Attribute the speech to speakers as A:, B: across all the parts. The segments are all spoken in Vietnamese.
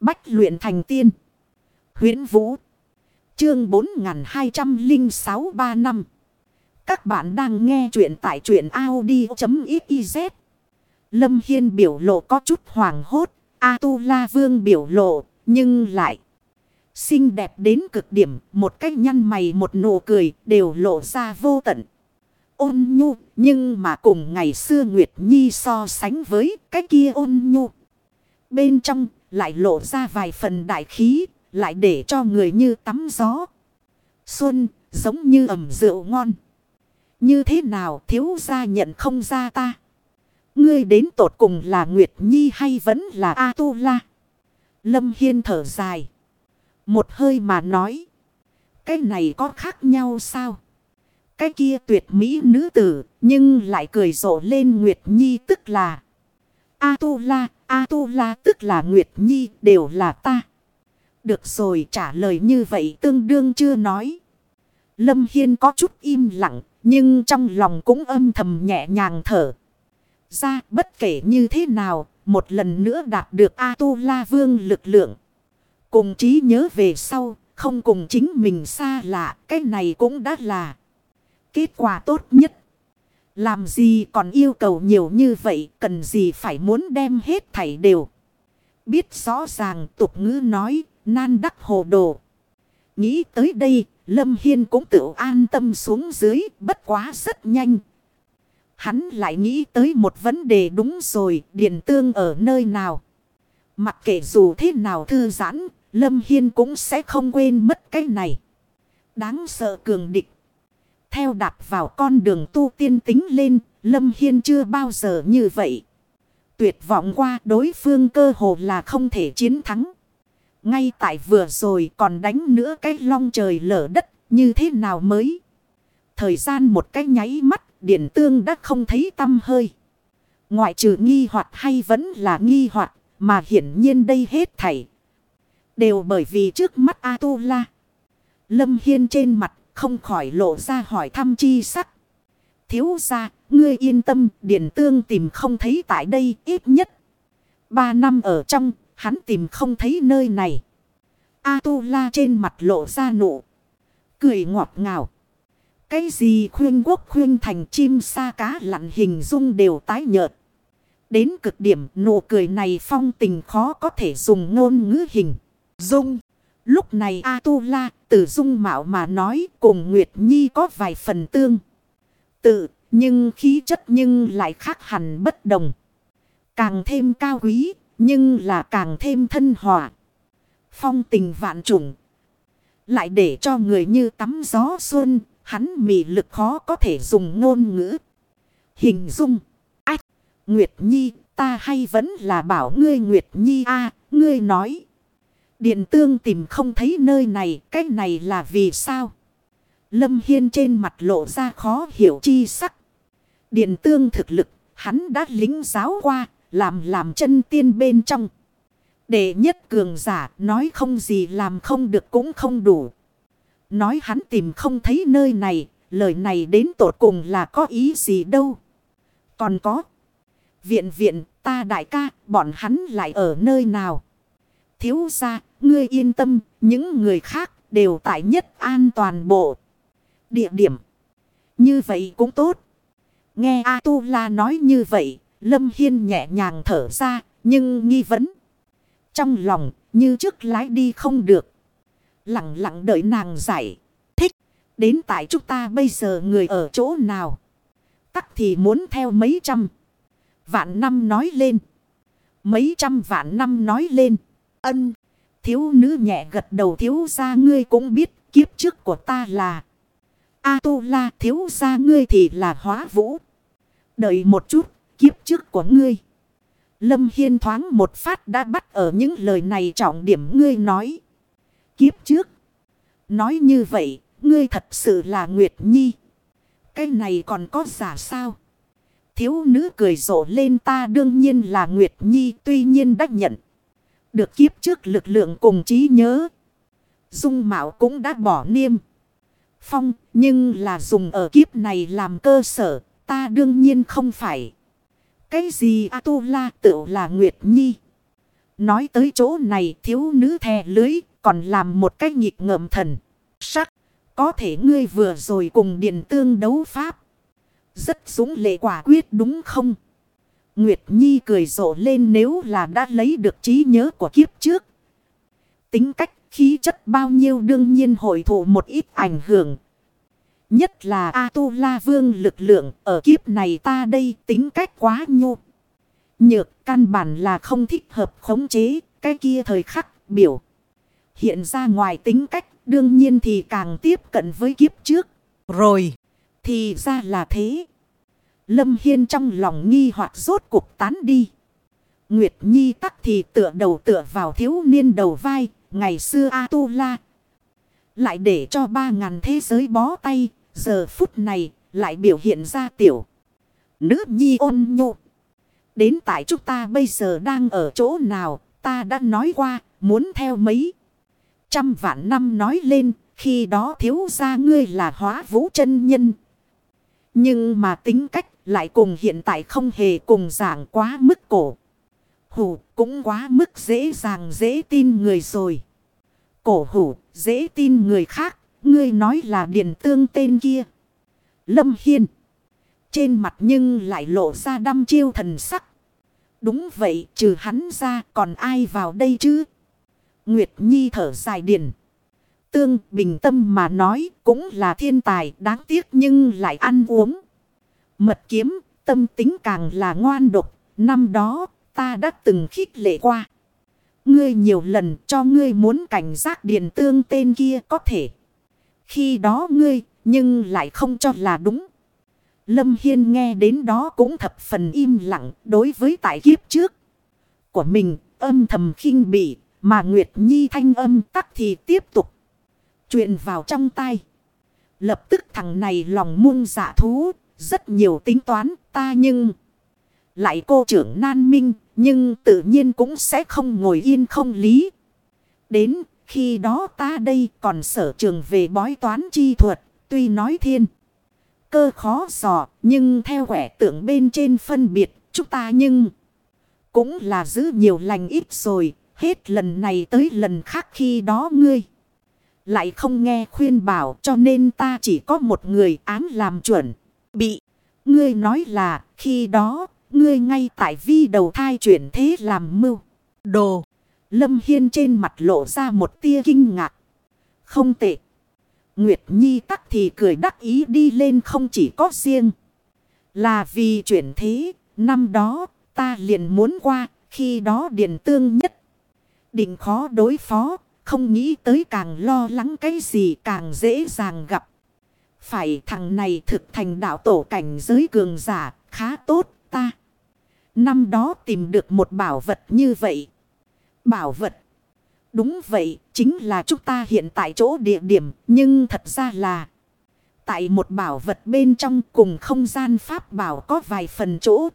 A: Bách luyện thành tiên. huyễn Vũ. Chương 4206 3 năm. Các bạn đang nghe truyện tại truyện Audi.xyz. Lâm Hiên biểu lộ có chút hoàng hốt. A-tu-la vương biểu lộ. Nhưng lại. Xinh đẹp đến cực điểm. Một cách nhăn mày, một nụ cười đều lộ ra vô tận. Ôn nhu. Nhưng mà cùng ngày xưa Nguyệt Nhi so sánh với cái kia ôn nhu. Bên trong lại lộ ra vài phần đại khí. Lại để cho người như tắm gió. Xuân, giống như ẩm rượu ngon. Như thế nào thiếu gia nhận không ra ta? Ngươi đến tột cùng là Nguyệt Nhi hay vẫn là A-tu-la? Lâm Hiên thở dài. Một hơi mà nói. Cái này có khác nhau sao? Cái kia tuyệt mỹ nữ tử. Nhưng lại cười rộ lên Nguyệt Nhi tức là. A-tu-la, A-tu-la tức là Nguyệt Nhi đều là ta. Được rồi trả lời như vậy tương đương chưa nói. Lâm Hiên có chút im lặng. Nhưng trong lòng cũng âm thầm nhẹ nhàng thở. Ra bất kể như thế nào. Một lần nữa đạt được A-tu-la vương lực lượng. Cùng trí nhớ về sau. Không cùng chính mình xa lạ. Cái này cũng đã là kết quả tốt nhất. Làm gì còn yêu cầu nhiều như vậy. Cần gì phải muốn đem hết thảy đều. Biết rõ ràng tục ngữ nói. Nan đắc hồ đồ. Nghĩ tới đây, Lâm Hiên cũng tự an tâm xuống dưới, bất quá rất nhanh. Hắn lại nghĩ tới một vấn đề đúng rồi, điện tương ở nơi nào. Mặc kệ dù thế nào thư giãn, Lâm Hiên cũng sẽ không quên mất cái này. Đáng sợ cường địch. Theo đạp vào con đường tu tiên tính lên, Lâm Hiên chưa bao giờ như vậy. Tuyệt vọng qua đối phương cơ hồ là không thể chiến thắng. Ngay tại vừa rồi còn đánh nữa cái long trời lở đất như thế nào mới. Thời gian một cái nháy mắt điện tương đã không thấy tâm hơi. Ngoại trừ nghi hoặc hay vẫn là nghi hoặc mà hiển nhiên đây hết thảy. Đều bởi vì trước mắt A-tu-la. Lâm Hiên trên mặt không khỏi lộ ra hỏi thăm chi sắc. Thiếu ra, ngươi yên tâm, điện tương tìm không thấy tại đây ít nhất. Ba năm ở trong, Hắn tìm không thấy nơi này. A-tu-la trên mặt lộ ra nụ. Cười ngọt ngào. Cái gì khuyên quốc khuyên thành chim sa cá lặn hình dung đều tái nhợt. Đến cực điểm nụ cười này phong tình khó có thể dùng ngôn ngữ hình. Dung. Lúc này A-tu-la từ dung mạo mà nói cùng Nguyệt Nhi có vài phần tương. Tự, nhưng khí chất nhưng lại khác hẳn bất đồng. Càng thêm cao quý, nhưng là càng thêm thân hòa. Phong tình vạn trùng. Lại để cho người như tắm gió xuân. Hắn mị lực khó có thể dùng ngôn ngữ. Hình dung. Ách. Nguyệt Nhi. Ta hay vẫn là bảo ngươi Nguyệt Nhi a, Ngươi nói. Điện tương tìm không thấy nơi này. Cái này là vì sao? Lâm Hiên trên mặt lộ ra khó hiểu chi sắc. Điện tương thực lực. Hắn đã lính giáo qua làm làm chân tiên bên trong. Đệ nhất cường giả nói không gì làm không được cũng không đủ. Nói hắn tìm không thấy nơi này, lời này đến tột cùng là có ý gì đâu. Còn có. Viện viện ta đại ca, bọn hắn lại ở nơi nào? Thiếu ra, ngươi yên tâm, những người khác đều tại nhất an toàn bộ. Địa điểm. Như vậy cũng tốt. Nghe A-tu-la nói như vậy, Lâm Hiên nhẹ nhàng thở ra, nhưng nghi vấn. Trong lòng, như trước lái đi không được. Lặng lặng đợi nàng giải. Thích, đến tại chúng ta bây giờ người ở chỗ nào? Tắc thì muốn theo mấy trăm. Vạn năm nói lên. Mấy trăm vạn năm nói lên. Ân, thiếu nữ nhẹ gật đầu thiếu ra ngươi cũng biết kiếp trước của ta là. A-tu-la thiếu ra ngươi thì là hóa vũ. Đợi một chút kiếp trước của ngươi. Lâm Hiên thoáng một phát đã bắt ở những lời này trọng điểm ngươi nói. Kiếp trước. Nói như vậy, ngươi thật sự là Nguyệt Nhi. Cái này còn có giả sao? Thiếu nữ cười rộ lên ta đương nhiên là Nguyệt Nhi tuy nhiên đã nhận. Được kiếp trước lực lượng cùng trí nhớ. Dung mạo cũng đã bỏ niêm. Phong, nhưng là dùng ở kiếp này làm cơ sở. Ta đương nhiên không phải. Cái gì A-tu-la tự là Nguyệt Nhi? Nói tới chỗ này, thiếu nữ thè lưới, còn làm một cách nhịp ngợm thần. Sắc. Có thể ngươi vừa rồi cùng điện tương đấu pháp. Rất súng lệ quả quyết đúng không? Nguyệt Nhi cười rộ lên nếu là đã lấy được trí nhớ của kiếp trước. Tính cách khí chất bao nhiêu đương nhiên hội thụ một ít ảnh hưởng. Nhất là A-tu-la vương lực lượng ở kiếp này ta đây tính cách quá nhô. Nhược căn bản là không thích hợp khống chế cái kia thời khắc biểu. Hiện ra ngoài tính cách đương nhiên thì càng tiếp cận với kiếp trước. Rồi thì ra là thế. Lâm Hiên trong lòng nghi hoặc rốt cục tán đi. Nguyệt Nhi tắc thì tựa đầu tựa vào thiếu niên đầu vai, ngày xưa A-tu-la. Lại để cho ba ngàn thế giới bó tay, giờ phút này lại biểu hiện ra tiểu. Nữ Nhi ôn nhu. Đến tại chúng ta bây giờ đang ở chỗ nào, ta đã nói qua, muốn theo mấy. Trăm vạn năm nói lên, khi đó thiếu ra ngươi là hóa vũ chân nhân. Nhưng mà tính cách lại cùng hiện tại không hề cùng giảng quá mức cổ. Hủ cũng quá mức dễ dàng dễ tin người rồi. Cổ hủ, dễ tin người khác. Ngươi nói là điền tương tên kia. Lâm Hiên. Trên mặt nhưng lại lộ ra đăm chiêu thần sắc. Đúng vậy, trừ hắn ra còn ai vào đây chứ? Nguyệt Nhi thở dài điền. Tương bình tâm mà nói cũng là thiên tài đáng tiếc nhưng lại ăn uống. Mật kiếm, tâm tính càng là ngoan độc. Năm đó, ta đã từng khích lệ qua. Ngươi nhiều lần cho ngươi muốn cảnh giác điền tương tên kia có thể. Khi đó ngươi, nhưng lại không cho là đúng. Lâm Hiên nghe đến đó cũng thập phần im lặng đối với tại kiếp trước. Của mình, âm thầm khinh bỉ, mà Nguyệt Nhi thanh âm tắc thì tiếp tục. Chuyện vào trong tay. Lập tức thằng này lòng muôn giả dạ thú, rất nhiều tính toán ta nhưng... Lại cô trưởng nan minh nhưng tự nhiên cũng sẽ không ngồi yên không lý. Đến khi đó ta đây còn sở trường về bói toán chi thuật tuy nói thiên. Cơ khó dò nhưng theo quẻ tượng bên trên phân biệt chúng ta nhưng... Cũng là giữ nhiều lành ít rồi. Hết lần này tới lần khác khi đó ngươi. Lại không nghe khuyên bảo cho nên ta chỉ có một người án làm chuẩn. Bị. Ngươi nói là khi đó, ngươi ngay tại vi đầu thai chuyển thế làm mưu. Đồ. Lâm Hiên trên mặt lộ ra một tia kinh ngạc. Không tệ. Nguyệt Nhi tắc thì cười đắc ý đi lên không chỉ có riêng. Là vì chuyển thế. Năm đó, ta liền muốn qua. Khi đó điền tương nhất. Định khó đối phó. Không nghĩ tới càng lo lắng cái gì càng dễ dàng gặp. Phải thằng này thực thành đạo tổ cảnh giới cường giả, khá tốt ta. Năm đó tìm được một bảo vật như vậy. Bảo vật. Đúng vậy, chính là chúng ta hiện tại chỗ địa điểm, nhưng thật ra là... Tại một bảo vật bên trong cùng không gian pháp bảo có vài phần chỗ.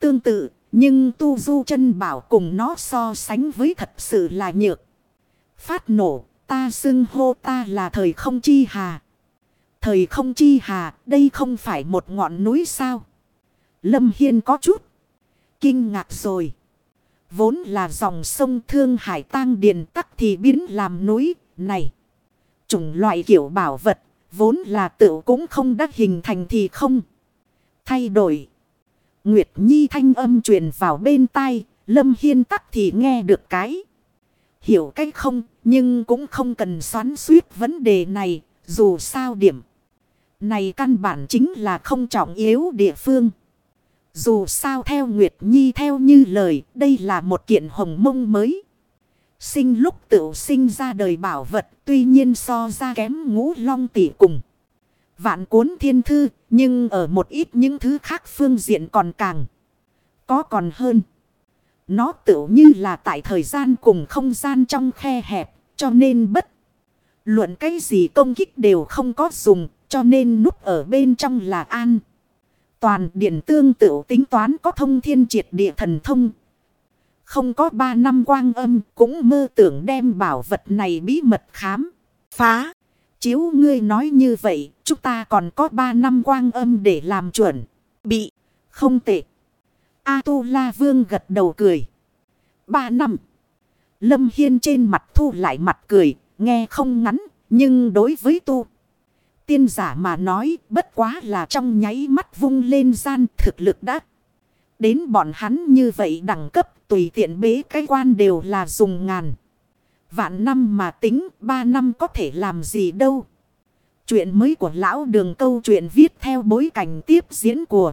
A: Tương tự, nhưng tu du chân bảo cùng nó so sánh với thật sự là nhược. Phát nổ, ta xưng hô ta là thời không chi hà. Thời không chi hà, đây không phải một ngọn núi sao? Lâm Hiên có chút. Kinh ngạc rồi. Vốn là dòng sông Thương Hải tang điền tắc thì biến làm núi, này. Chủng loại kiểu bảo vật, vốn là tự cũng không đắc hình thành thì không. Thay đổi. Nguyệt Nhi thanh âm truyền vào bên tai, Lâm Hiên tắc thì nghe được cái. Hiểu cách không, nhưng cũng không cần xoắn suýt vấn đề này, dù sao điểm. Này căn bản chính là không trọng yếu địa phương. Dù sao theo Nguyệt Nhi theo như lời, đây là một kiện hồng mông mới. Sinh lúc tự sinh ra đời bảo vật, tuy nhiên so ra kém ngũ long tỷ cùng. Vạn cuốn thiên thư, nhưng ở một ít những thứ khác phương diện còn càng. Có còn hơn. Nó tự như là tại thời gian cùng không gian trong khe hẹp, cho nên bất. Luận cái gì công kích đều không có dùng, cho nên núp ở bên trong là an. Toàn điện tương tự tính toán có thông thiên triệt địa thần thông. Không có ba năm quang âm cũng mơ tưởng đem bảo vật này bí mật khám. Phá. Chiếu ngươi nói như vậy, chúng ta còn có ba năm quang âm để làm chuẩn. Bị. Không tệ. A-tu-la vương gật đầu cười. Ba năm. Lâm Hiên trên mặt thu lại mặt cười, nghe không ngắn, nhưng đối với tu. Tiên giả mà nói bất quá là trong nháy mắt vung lên gian thực lực đã. Đến bọn hắn như vậy đẳng cấp tùy tiện bế cái quan đều là dùng ngàn. Vạn năm mà tính ba năm có thể làm gì đâu. Chuyện mới của lão đường câu chuyện viết theo bối cảnh tiếp diễn của